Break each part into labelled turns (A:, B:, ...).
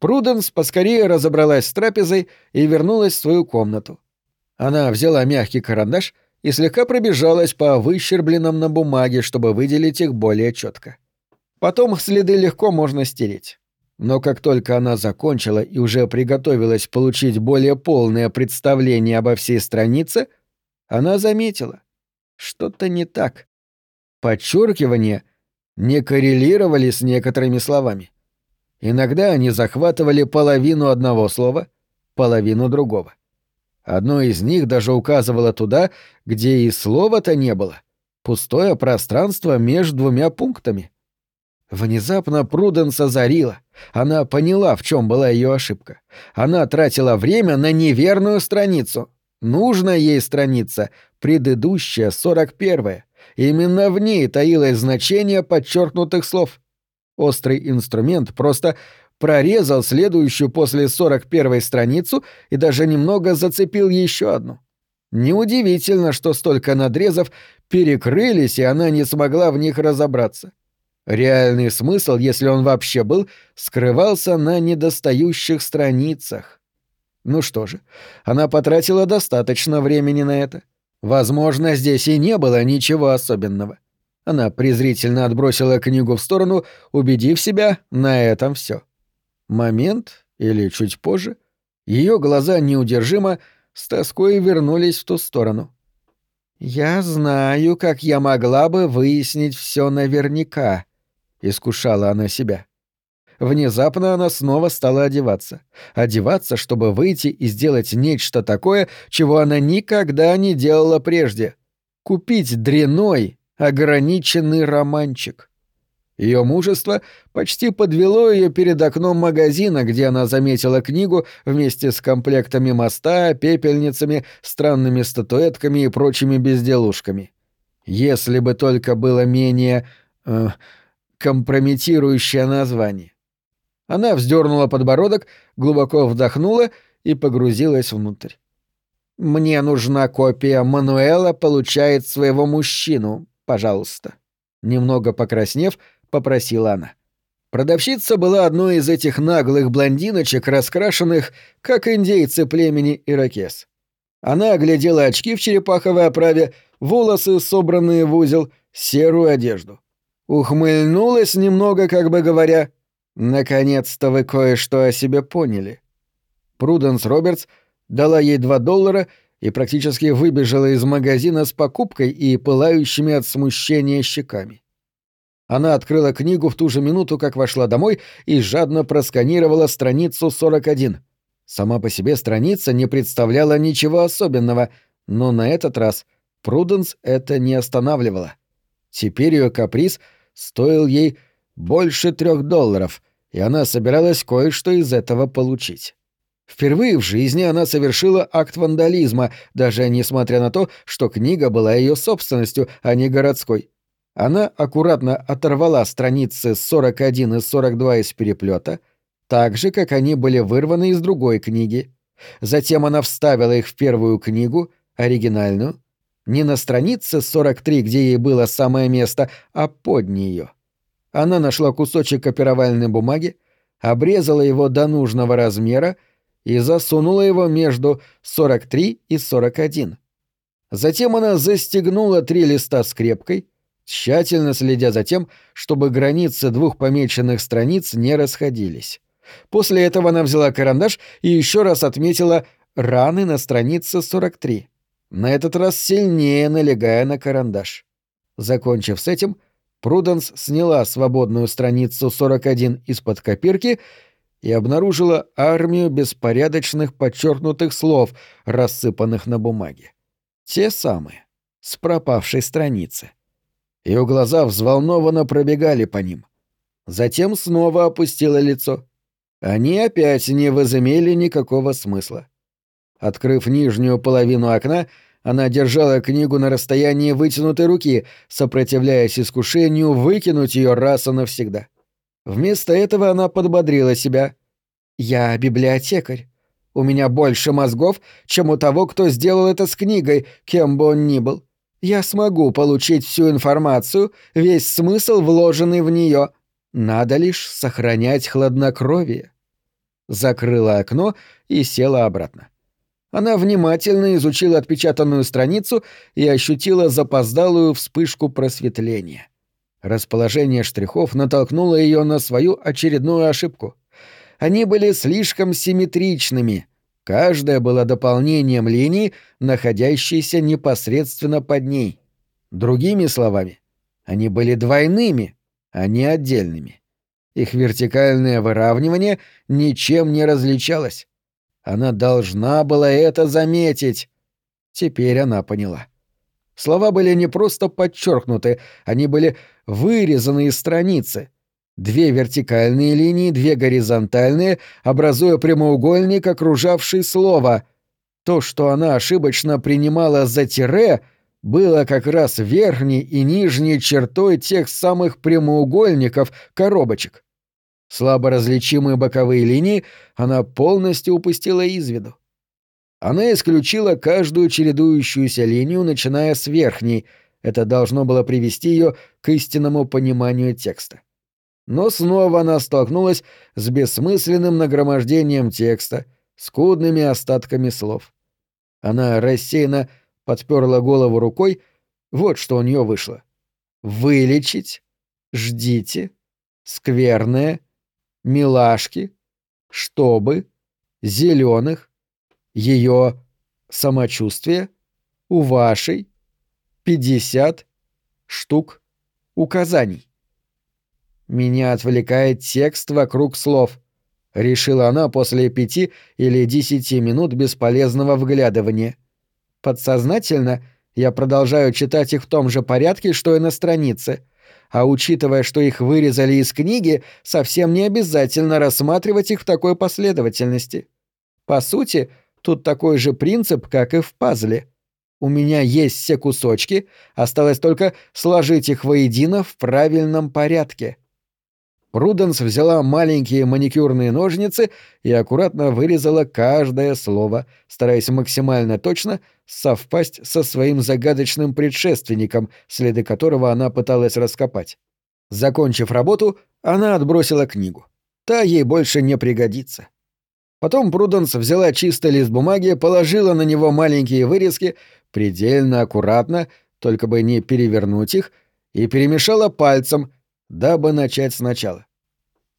A: Пруденс поскорее разобралась с трапезой и вернулась в свою комнату. Она взяла мягкий карандаш и слегка пробежалась по выщербленным на бумаге, чтобы выделить их более четко. Потом следы легко можно стереть. Но как только она закончила и уже приготовилась получить более полное представление обо всей странице, она заметила. Что-то не так. Подчеркивания не коррелировали с некоторыми словами. Иногда они захватывали половину одного слова, половину другого. Одно из них даже указывало туда, где и слова-то не было. Пустое пространство между двумя пунктами. Внезапно Пруденс озарила. Она поняла, в чем была ее ошибка. Она тратила время на неверную страницу. Нужная ей страница, предыдущая, сорок первая. Именно в ней таилось значение подчеркнутых слов. Острый инструмент просто прорезал следующую после 41-й страницу и даже немного зацепил еще одну. Неудивительно, что столько надрезов перекрылись, и она не смогла в них разобраться. Реальный смысл, если он вообще был, скрывался на недостающих страницах. Ну что же, она потратила достаточно времени на это. Возможно, здесь и не было ничего особенного. Она презрительно отбросила книгу в сторону, убедив себя, на этом все. Момент, или чуть позже, ее глаза неудержимо с тоской вернулись в ту сторону. «Я знаю, как я могла бы выяснить все наверняка», — искушала она себя. Внезапно она снова стала одеваться. Одеваться, чтобы выйти и сделать нечто такое, чего она никогда не делала прежде. Купить дряной, ограниченный романчик. Ее мужество почти подвело ее перед окном магазина, где она заметила книгу вместе с комплектами моста, пепельницами, странными статуэтками и прочими безделушками. Если бы только было менее... Э, компрометирующее название. Она вздернула подбородок, глубоко вдохнула и погрузилась внутрь. «Мне нужна копия Мануэла получает своего мужчину, пожалуйста». Немного покраснев, попросила она. Продавщица была одной из этих наглых блондиночек, раскрашенных, как индейцы племени Иракес. Она оглядела очки в черепаховой оправе, волосы, собранные в узел, серую одежду. Ухмыльнулась немного, как бы говоря, «Наконец-то вы кое-что о себе поняли». Пруденс Робертс дала ей два доллара и практически выбежала из магазина с покупкой и пылающими от смущения щеками. Она открыла книгу в ту же минуту, как вошла домой, и жадно просканировала страницу 41. Сама по себе страница не представляла ничего особенного, но на этот раз Пруденс это не останавливало. Теперь ее каприз — стоил ей больше трех долларов, и она собиралась кое-что из этого получить. Впервые в жизни она совершила акт вандализма, даже несмотря на то, что книга была ее собственностью, а не городской. Она аккуратно оторвала страницы 41 и 42 из переплета, так же, как они были вырваны из другой книги. Затем она вставила их в первую книгу, оригинальную, не на странице 43, где ей было самое место, а под нее. Она нашла кусочек копировальной бумаги, обрезала его до нужного размера и засунула его между 43 и 41. Затем она застегнула три листа скрепкой, тщательно следя за тем, чтобы границы двух помеченных страниц не расходились. После этого она взяла карандаш и еще раз отметила раны на странице 43 на этот раз сильнее налегая на карандаш. Закончив с этим, Пруденс сняла свободную страницу 41 из-под копирки и обнаружила армию беспорядочных подчеркнутых слов, рассыпанных на бумаге. Те самые, с пропавшей страницы. Ее глаза взволнованно пробегали по ним. Затем снова опустила лицо. Они опять не возымели никакого смысла. Открыв нижнюю половину окна, она держала книгу на расстоянии вытянутой руки, сопротивляясь искушению выкинуть ее раз и навсегда. Вместо этого она подбодрила себя. «Я библиотекарь. У меня больше мозгов, чем у того, кто сделал это с книгой, кем бы он ни был. Я смогу получить всю информацию, весь смысл, вложенный в нее. Надо лишь сохранять хладнокровие». закрыла окно и села обратно. Она внимательно изучила отпечатанную страницу и ощутила запоздалую вспышку просветления. Расположение штрихов натолкнуло ее на свою очередную ошибку. Они были слишком симметричными. Каждая была дополнением линии, находящейся непосредственно под ней. Другими словами, они были двойными, а не отдельными. Их вертикальное выравнивание ничем не различалось. Она должна была это заметить. Теперь она поняла. Слова были не просто подчеркнуты, они были вырезаны из страницы. Две вертикальные линии, две горизонтальные, образуя прямоугольник, окружавший слово. То, что она ошибочно принимала за тире, было как раз верхней и нижней чертой тех самых прямоугольников, коробочек. Слабо различимые боковые линии она полностью упустила из виду. Она исключила каждую чередующуюся линию, начиная с верхней. Это должно было привести ее к истинному пониманию текста. Но снова она столкнулась с бессмысленным нагромождением текста, скудными остатками слов. Она рассеянно подперла голову рукой, вот что у нее вышло. «Вылечить? Ждите? Скверное?» милашки, чтобы, зеленых, ее самочувствие, у вашей пятьдесят штук указаний. Меня отвлекает текст вокруг слов, решила она после пяти или десяти минут бесполезного вглядывания. Подсознательно я продолжаю читать их в том же порядке, что и на странице — а учитывая, что их вырезали из книги, совсем не обязательно рассматривать их в такой последовательности. По сути, тут такой же принцип, как и в пазле. У меня есть все кусочки, осталось только сложить их воедино в правильном порядке. Пруденс взяла маленькие маникюрные ножницы и аккуратно вырезала каждое слово, стараясь максимально точно совпасть со своим загадочным предшественником, следы которого она пыталась раскопать. Закончив работу, она отбросила книгу. Та ей больше не пригодится. Потом Пруденс взяла чистый лист бумаги, положила на него маленькие вырезки, предельно аккуратно, только бы не перевернуть их, и перемешала пальцем — дабы начать сначала.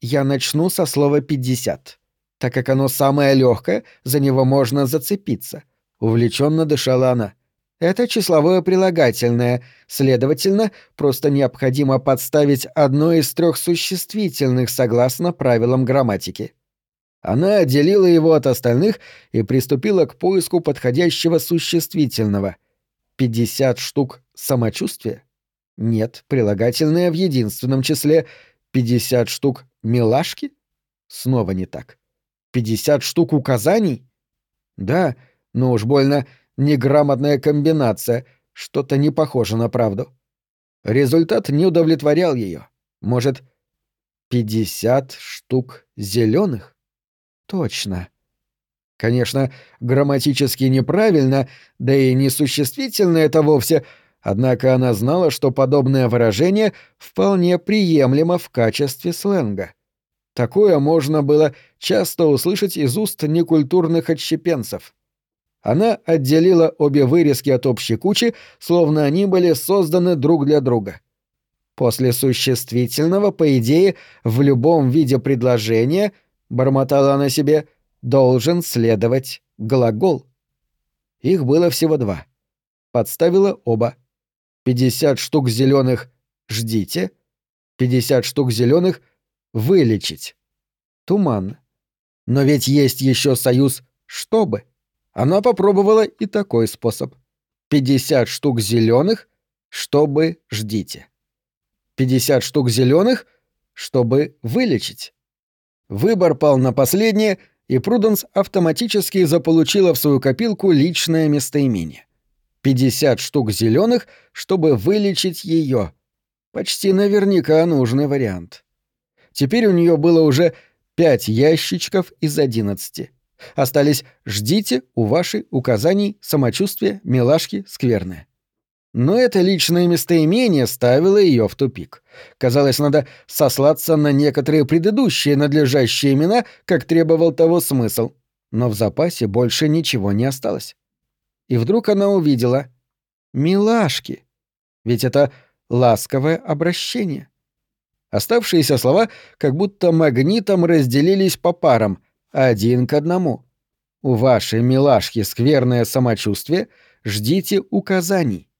A: Я начну со слова «пятьдесят». Так как оно самое легкое, за него можно зацепиться. Увлеченно дышала она. Это числовое прилагательное, следовательно, просто необходимо подставить одно из трех существительных согласно правилам грамматики. Она отделила его от остальных и приступила к поиску подходящего существительного. Пятьдесят штук самочувствия? Нет, прилагательное в единственном числе. Пятьдесят штук милашки? Снова не так. Пятьдесят штук указаний? Да, но уж больно неграмотная комбинация, что-то не похоже на правду. Результат не удовлетворял ее. Может, пятьдесят штук зеленых? Точно. Конечно, грамматически неправильно, да и несуществительно это вовсе — Однако она знала, что подобное выражение вполне приемлемо в качестве сленга. Такое можно было часто услышать из уст некультурных отщепенцев. Она отделила обе вырезки от общей кучи, словно они были созданы друг для друга. После существительного, по идее, в любом виде предложения, бормотала она себе, должен следовать глагол. Их было всего два. Подставила оба — 50 штук зеленых ждите, 50 штук зеленых вылечить. Туман. Но ведь есть еще союз чтобы. Она попробовала и такой способ. 50 штук зеленых, чтобы ждите. 50 штук зеленых, чтобы вылечить. Выбор пал на последнее, и Пруденс автоматически заполучила в свою копилку личное местоимение. 50 штук зеленых, чтобы вылечить ее. Почти наверняка нужный вариант. Теперь у нее было уже пять ящичков из одиннадцати. Остались «Ждите» у вашей указаний самочувствие, милашки, скверное. Но это личное местоимение ставило ее в тупик. Казалось, надо сослаться на некоторые предыдущие надлежащие имена, как требовал того смысл. Но в запасе больше ничего не осталось. И вдруг она увидела «милашки». Ведь это ласковое обращение. Оставшиеся слова как будто магнитом разделились по парам, один к одному. У вашей милашки скверное самочувствие, ждите указаний.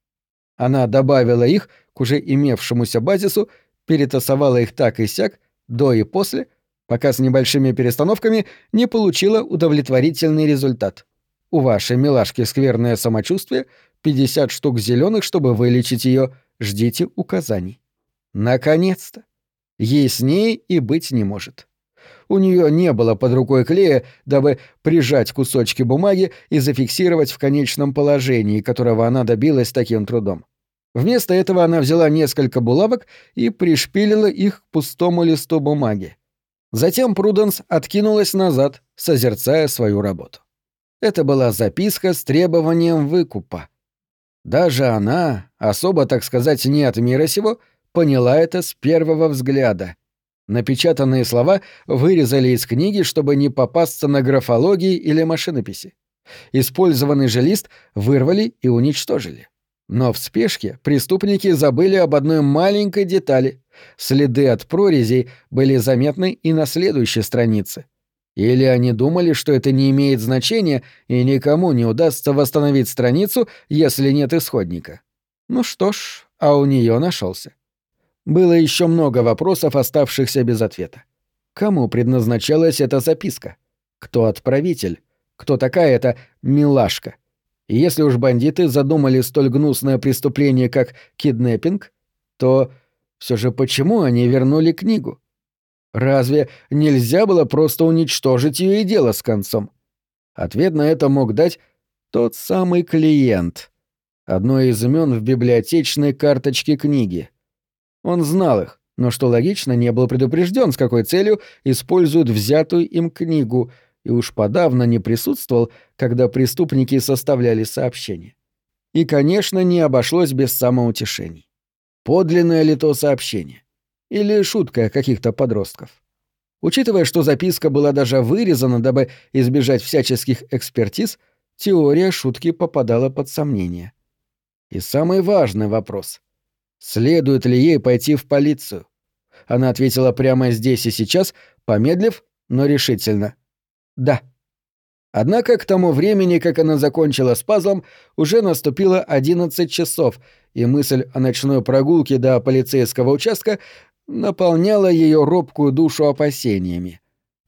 A: Она добавила их к уже имевшемуся базису, перетасовала их так и сяк, до и после, пока с небольшими перестановками не получила удовлетворительный результат. У вашей милашки скверное самочувствие, 50 штук зеленых, чтобы вылечить ее, ждите указаний. Наконец-то! Яснее и быть не может. У нее не было под рукой клея, дабы прижать кусочки бумаги и зафиксировать в конечном положении, которого она добилась таким трудом. Вместо этого она взяла несколько булавок и пришпилила их к пустому листу бумаги. Затем Пруденс откинулась назад, созерцая свою работу. Это была записка с требованием выкупа. Даже она, особо, так сказать, не от мира сего, поняла это с первого взгляда. Напечатанные слова вырезали из книги, чтобы не попасться на графологии или машинописи. Использованный же лист вырвали и уничтожили. Но в спешке преступники забыли об одной маленькой детали. Следы от прорезей были заметны и на следующей странице. Или они думали, что это не имеет значения и никому не удастся восстановить страницу, если нет исходника. Ну что ж, а у нее нашелся. Было еще много вопросов, оставшихся без ответа. Кому предназначалась эта записка? Кто отправитель? Кто такая эта милашка? И если уж бандиты задумали столь гнусное преступление, как киднеппинг, то все же почему они вернули книгу? Разве нельзя было просто уничтожить ее и дело с концом? Ответ на это мог дать тот самый клиент. Одно из имен в библиотечной карточке книги. Он знал их, но, что логично, не был предупрежден, с какой целью используют взятую им книгу, и уж подавно не присутствовал, когда преступники составляли сообщение. И, конечно, не обошлось без самоутешений. Подлинное ли то сообщение? Или шутка каких-то подростков? Учитывая, что записка была даже вырезана, дабы избежать всяческих экспертиз, теория шутки попадала под сомнение. И самый важный вопрос — следует ли ей пойти в полицию. Она ответила прямо здесь и сейчас, помедлив, но решительно. «Да». Однако к тому времени, как она закончила с пазлом, уже наступило 11 часов, и мысль о ночной прогулке до полицейского участка наполняла ее робкую душу опасениями.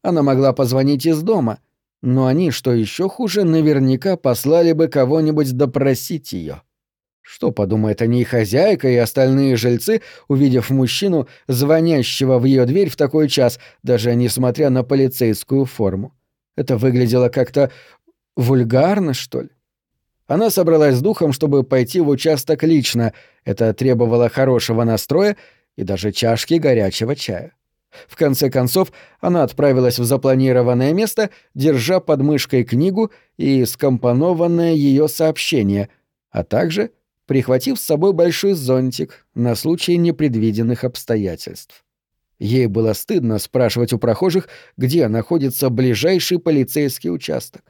A: Она могла позвонить из дома, но они, что еще хуже, наверняка послали бы кого-нибудь допросить ее. Что подумает о ней хозяйка и остальные жильцы, увидев мужчину, звонящего в ее дверь в такой час, даже несмотря на полицейскую форму? Это выглядело как-то вульгарно, что ли? Она собралась с духом, чтобы пойти в участок лично. Это требовало хорошего настроя и даже чашки горячего чая. В конце концов, она отправилась в запланированное место, держа под мышкой книгу и скомпонованное ее сообщение, а также — прихватив с собой большой зонтик на случай непредвиденных обстоятельств. Ей было стыдно спрашивать у прохожих, где находится ближайший полицейский участок.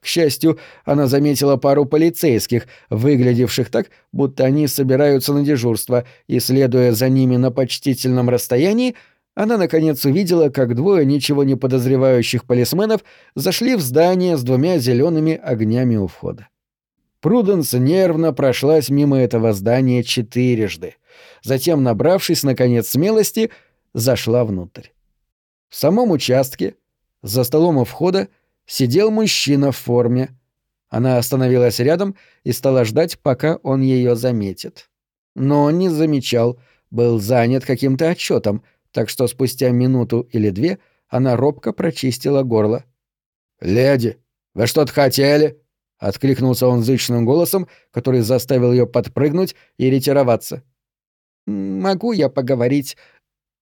A: К счастью, она заметила пару полицейских, выглядевших так, будто они собираются на дежурство, и, следуя за ними на почтительном расстоянии, она, наконец, увидела, как двое ничего не подозревающих полисменов зашли в здание с двумя зелеными огнями у входа. Пруденс нервно прошлась мимо этого здания четырежды. Затем, набравшись, наконец, смелости, зашла внутрь. В самом участке, за столом у входа, сидел мужчина в форме. Она остановилась рядом и стала ждать, пока он ее заметит. Но он не замечал, был занят каким-то отчетом, так что спустя минуту или две она робко прочистила горло. «Леди, вы что-то хотели?» — откликнулся он зычным голосом, который заставил ее подпрыгнуть и ретироваться. «Могу я поговорить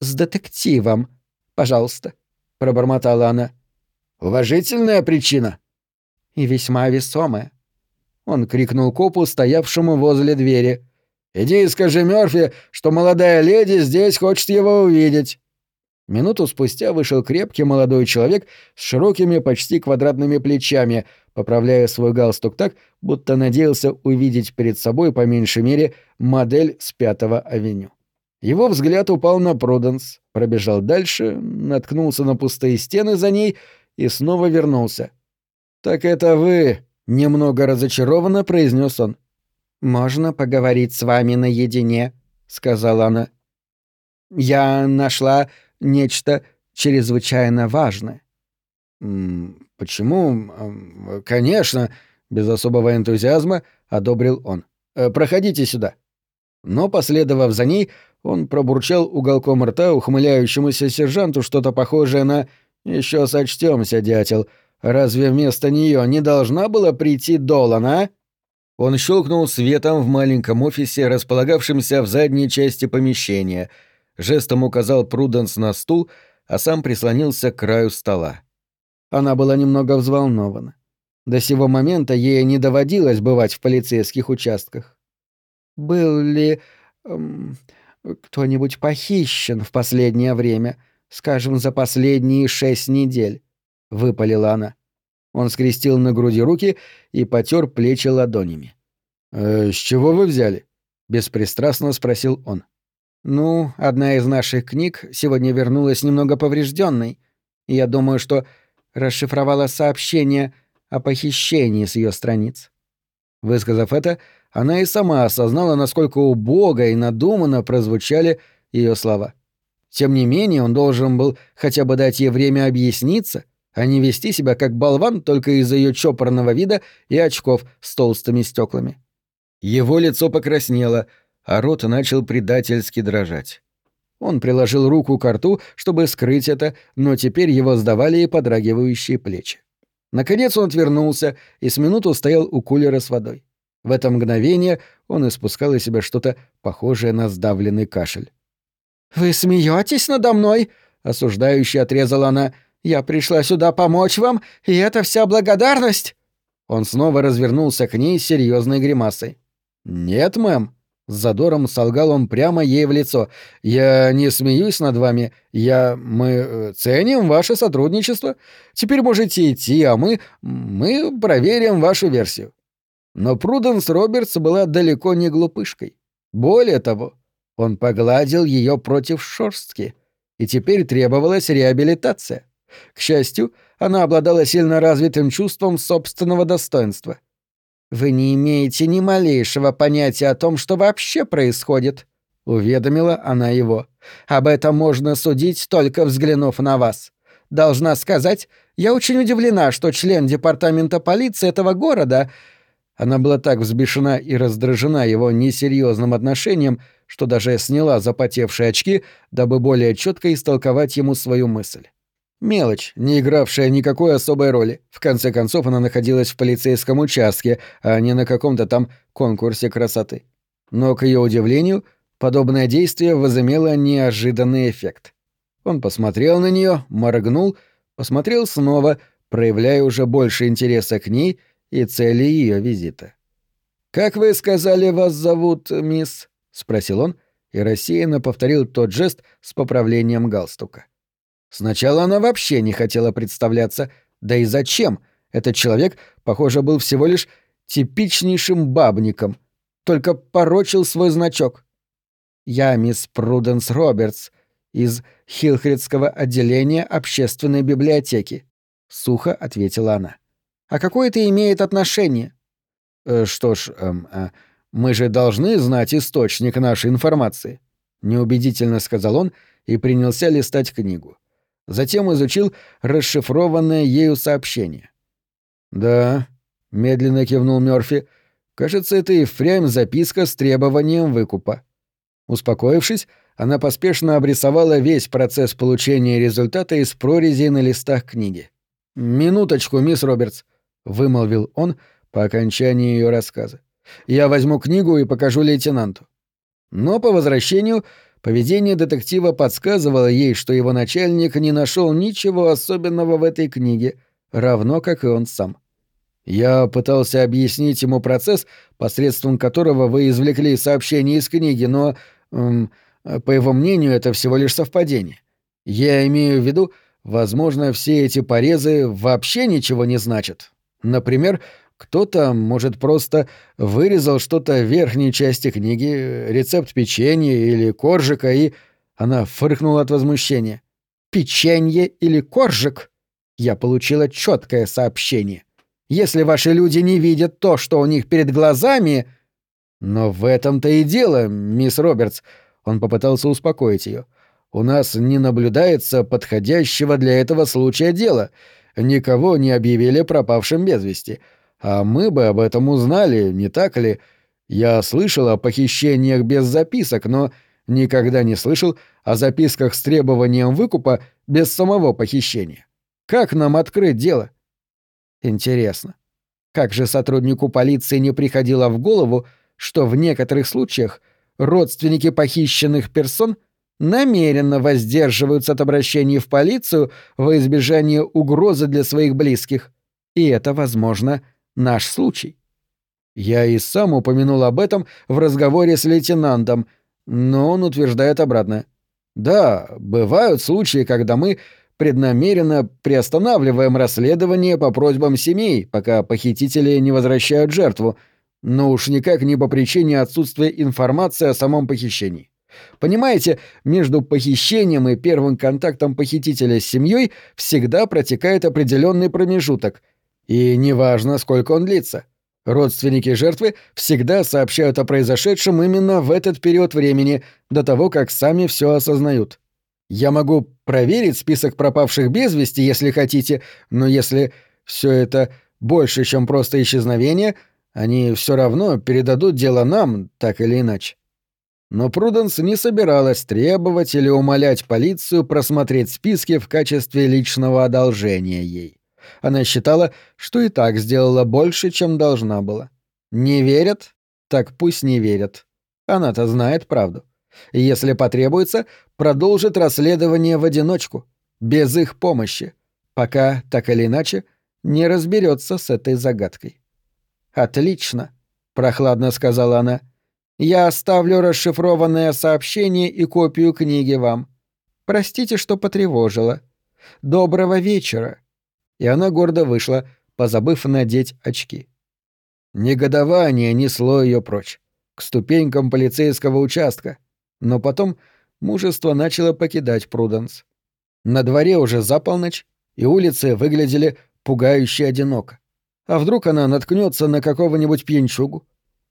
A: с детективом, пожалуйста?» — пробормотала она. «Уважительная причина?» «И весьма весомая». Он крикнул копу, стоявшему возле двери. Иди и скажи Мёрфи, что молодая леди здесь хочет его увидеть». Минуту спустя вышел крепкий молодой человек с широкими почти квадратными плечами, поправляя свой галстук так, будто надеялся увидеть перед собой по меньшей мере модель с Пятого авеню. Его взгляд упал на Пруденс, пробежал дальше, наткнулся на пустые стены за ней и снова вернулся. «Так это вы!» — немного разочарованно произнес он. «Можно поговорить с вами наедине», — сказала она. «Я нашла нечто чрезвычайно важное». «Почему? Конечно!» — без особого энтузиазма одобрил он. «Э, «Проходите сюда». Но, последовав за ней, он пробурчал уголком рта ухмыляющемуся сержанту что-то похожее на «Еще сочтемся, дятел. Разве вместо нее не должна была прийти Долан, а?» Он щелкнул светом в маленьком офисе, располагавшемся в задней части помещения, жестом указал Пруденс на стул, а сам прислонился к краю стола. Она была немного взволнована. До сего момента ей не доводилось бывать в полицейских участках. «Был ли эм, кто-нибудь похищен в последнее время, скажем, за последние шесть недель?» — выпалила она. Он скрестил на груди руки и потер плечи ладонями. «Э, «С чего вы взяли?» — беспристрастно спросил он. «Ну, одна из наших книг сегодня вернулась немного поврежденной. Я думаю, что расшифровала сообщение о похищении с ее страниц». Высказав это, она и сама осознала, насколько убого и надуманно прозвучали ее слова. Тем не менее, он должен был хотя бы дать ей время объясниться, а не вести себя как болван только из-за ее чопорного вида и очков с толстыми стеклами. Его лицо покраснело, а рот начал предательски дрожать. Он приложил руку к рту, чтобы скрыть это, но теперь его сдавали и подрагивающие плечи. Наконец он отвернулся и с минуту стоял у кулера с водой. В это мгновение он испускал из себя что-то похожее на сдавленный кашель. «Вы смеетесь надо мной?» — осуждающе отрезала она. «Я пришла сюда помочь вам, и это вся благодарность?» Он снова развернулся к ней с серьезной гримасой. «Нет, мэм», — с задором солгал он прямо ей в лицо. «Я не смеюсь над вами. Я... Мы э, ценим ваше сотрудничество. Теперь можете идти, а мы... Мы проверим вашу версию». Но Пруденс Робертс была далеко не глупышкой. Более того, он погладил ее против шорстки, и теперь требовалась реабилитация. К счастью, она обладала сильно развитым чувством собственного достоинства. «Вы не имеете ни малейшего понятия о том, что вообще происходит», — уведомила она его. «Об этом можно судить, только взглянув на вас. Должна сказать, я очень удивлена, что член департамента полиции этого города она была так взбешена и раздражена его несерьезным отношением, что даже сняла запотевшие очки, дабы более четко истолковать ему свою мысль. Мелочь, не игравшая никакой особой роли. В конце концов, она находилась в полицейском участке, а не на каком-то там конкурсе красоты. Но, к ее удивлению, подобное действие возымело неожиданный эффект. Он посмотрел на нее, моргнул, посмотрел снова, проявляя уже больше интереса к ней — и цели ее визита. «Как вы сказали, вас зовут, мисс?» — спросил он и рассеянно повторил тот жест с поправлением галстука. Сначала она вообще не хотела представляться, да и зачем? Этот человек, похоже, был всего лишь типичнейшим бабником, только порочил свой значок. «Я мисс Пруденс Робертс из Хилхридского отделения общественной библиотеки», — сухо ответила она. А какое это имеет отношение? Э, что ж, эм, э, мы же должны знать источник нашей информации, неубедительно сказал он и принялся листать книгу. Затем изучил расшифрованное ею сообщение. Да, медленно кивнул Мёрфи. Кажется, это и впрямь записка с требованием выкупа. Успокоившись, она поспешно обрисовала весь процесс получения результата из прорезей на листах книги. «Минуточку, мисс Робертс. — вымолвил он по окончании ее рассказа. «Я возьму книгу и покажу лейтенанту». Но по возвращению поведение детектива подсказывало ей, что его начальник не нашел ничего особенного в этой книге, равно как и он сам. Я пытался объяснить ему процесс, посредством которого вы извлекли сообщение из книги, но, эм, по его мнению, это всего лишь совпадение. Я имею в виду, возможно, все эти порезы вообще ничего не значат. Например, кто-то, может, просто вырезал что-то в верхней части книги, рецепт печенья или коржика, и... Она фыркнула от возмущения. «Печенье или коржик?» Я получила четкое сообщение. Если ваши люди не видят то, что у них перед глазами... Но в этом-то и дело, мисс Робертс. Он попытался успокоить ее. У нас не наблюдается подходящего для этого случая дела. Никого не объявили пропавшим без вести. А мы бы об этом узнали, не так ли? Я слышал о похищениях без записок, но никогда не слышал о записках с требованием выкупа без самого похищения. Как нам открыть дело? Интересно, как же сотруднику полиции не приходило в голову, что в некоторых случаях родственники похищенных персон намеренно воздерживаются от обращения в полицию во избежание угрозы для своих близких. И это, возможно, наш случай. Я и сам упомянул об этом в разговоре с лейтенантом, но он утверждает обратное. Да, бывают случаи, когда мы преднамеренно приостанавливаем расследование по просьбам семей, пока похитители не возвращают жертву, но уж никак не по причине отсутствия информации о самом похищении. Понимаете, между похищением и первым контактом похитителя с семьей всегда протекает определенный промежуток, и неважно, сколько он длится. Родственники жертвы всегда сообщают о произошедшем именно в этот период времени, до того, как сами все осознают. Я могу проверить список пропавших без вести, если хотите, но если все это больше, чем просто исчезновение, они все равно передадут дело нам, так или иначе. Но Пруденс не собиралась требовать или умолять полицию просмотреть списки в качестве личного одолжения ей. Она считала, что и так сделала больше, чем должна была. Не верят? Так пусть не верят. Она-то знает правду. Если потребуется, продолжит расследование в одиночку, без их помощи, пока, так или иначе, не разберется с этой загадкой. «Отлично», — прохладно сказала она. «Я оставлю расшифрованное сообщение и копию книги вам. Простите, что потревожила. Доброго вечера». И она гордо вышла, позабыв надеть очки. Негодование несло ее прочь, к ступенькам полицейского участка, но потом мужество начало покидать Пруденс. На дворе уже за полночь, и улицы выглядели пугающе одиноко. А вдруг она наткнется на какого-нибудь пьянчугу?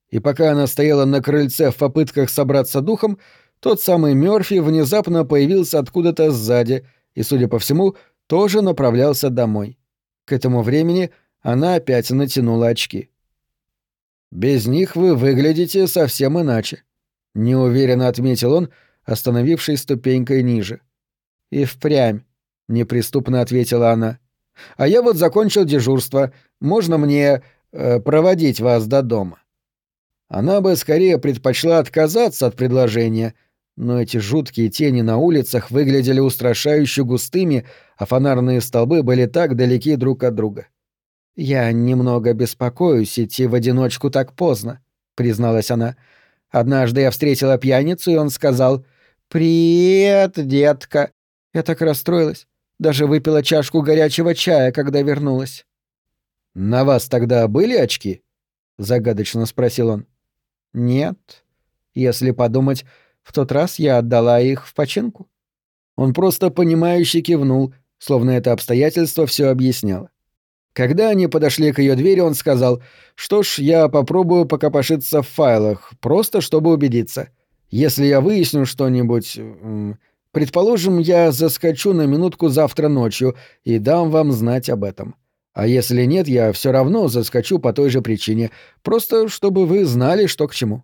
A: И пока она стояла на крыльце в попытках собраться духом, тот самый Мёрфи внезапно появился откуда-то сзади и, судя по всему, тоже направлялся домой. К этому времени она опять натянула очки. «Без них вы выглядите совсем иначе», — неуверенно отметил он, остановившись ступенькой ниже. «И впрямь», — неприступно ответила она. «А я вот закончил дежурство. Можно мне э, проводить вас до дома?» Она бы скорее предпочла отказаться от предложения, но эти жуткие тени на улицах выглядели устрашающе густыми, а фонарные столбы были так далеки друг от друга. «Я немного беспокоюсь идти в одиночку так поздно», — призналась она. Однажды я встретила пьяницу, и он сказал «Привет, детка». Я так расстроилась. Даже выпила чашку горячего чая, когда вернулась. «На вас тогда были очки?» — загадочно спросил он. «Нет. Если подумать, в тот раз я отдала их в починку». Он просто понимающе кивнул, словно это обстоятельство все объясняло. Когда они подошли к ее двери, он сказал, «Что ж, я попробую покопошиться в файлах, просто чтобы убедиться. Если я выясню что-нибудь... Предположим, я заскочу на минутку завтра ночью и дам вам знать об этом. А если нет, я все равно заскочу по той же причине, просто чтобы вы знали, что к чему».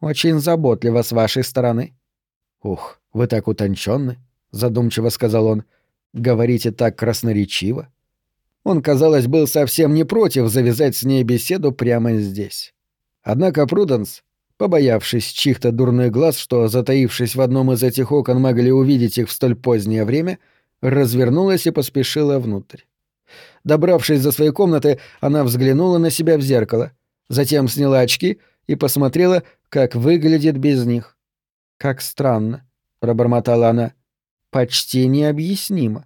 A: «Очень заботливо с вашей стороны». «Ух, вы так утонченны», — задумчиво сказал он. «Говорите так красноречиво». Он, казалось, был совсем не против завязать с ней беседу прямо здесь. Однако Пруденс, побоявшись чьих-то дурных глаз, что, затаившись в одном из этих окон, могли увидеть их в столь позднее время, развернулась и поспешила внутрь. Добравшись до своей комнаты, она взглянула на себя в зеркало, затем сняла очки и посмотрела, как выглядит без них. «Как странно», — пробормотала она. «Почти необъяснимо».